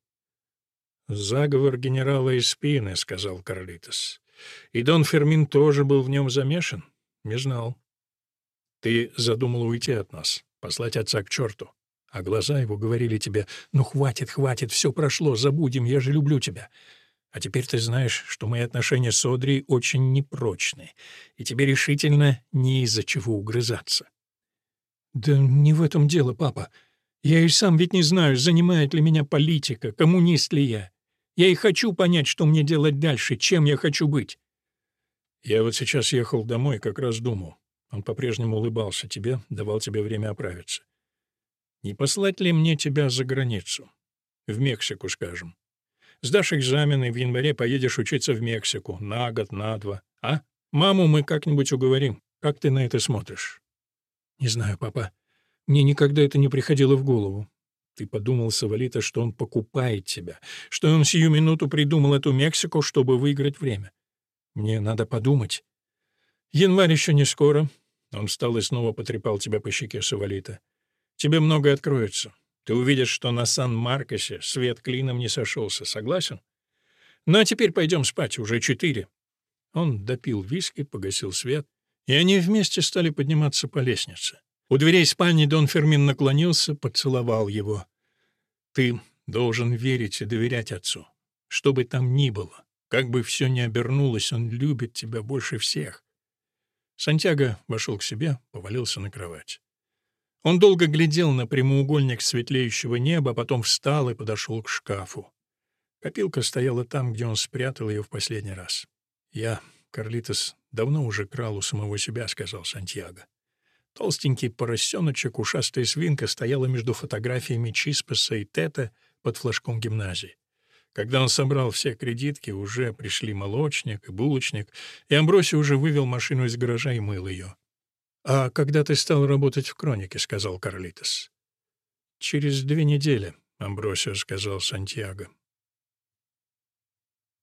«Заговор генерала Эспины», — сказал Карлитос. «И Дон Фермин тоже был в нем замешан? Не знал. Ты задумал уйти от нас, послать отца к черту. А глаза его говорили тебе, «Ну, хватит, хватит, все прошло, забудем, я же люблю тебя». А теперь ты знаешь, что мои отношения с Одри очень непрочны, и тебе решительно не из-за чего угрызаться. «Да не в этом дело, папа. Я и сам ведь не знаю, занимает ли меня политика, коммунист ли я. Я и хочу понять, что мне делать дальше, чем я хочу быть». «Я вот сейчас ехал домой, как раз думал. Он по-прежнему улыбался тебе, давал тебе время оправиться. Не послать ли мне тебя за границу? В Мексику, скажем. Сдашь экзамены, в январе поедешь учиться в Мексику. На год, на два. А? Маму мы как-нибудь уговорим. Как ты на это смотришь? Не знаю, папа. Мне никогда это не приходило в голову. Ты подумал, Савалита, что он покупает тебя, что он сию минуту придумал эту Мексику, чтобы выиграть время. Мне надо подумать. Январь еще не скоро. Он встал и снова потрепал тебя по щеке, Савалита. Тебе многое откроется. Ты увидишь, что на Сан-Маркосе свет клином не сошелся. Согласен? Ну, а теперь пойдем спать, уже четыре». Он допил виски, погасил свет, и они вместе стали подниматься по лестнице. У дверей спальни Дон Фермин наклонился, поцеловал его. «Ты должен верить и доверять отцу. Что бы там ни было, как бы все ни обернулось, он любит тебя больше всех». Сантьяго вошел к себе, повалился на кровать. Он долго глядел на прямоугольник светлеющего неба, потом встал и подошел к шкафу. Копилка стояла там, где он спрятал ее в последний раз. «Я, Карлитос, давно уже крал у самого себя», — сказал Сантьяго. Толстенький поросеночек, ушастая свинка, стояла между фотографиями Чиспаса и Тета под флажком гимназии. Когда он собрал все кредитки, уже пришли молочник и булочник, и Амбросий уже вывел машину из гаража и мыл ее. «А когда ты стал работать в «Кронике», — сказал Карлитос. «Через две недели», — Амбросио сказал Сантьяго.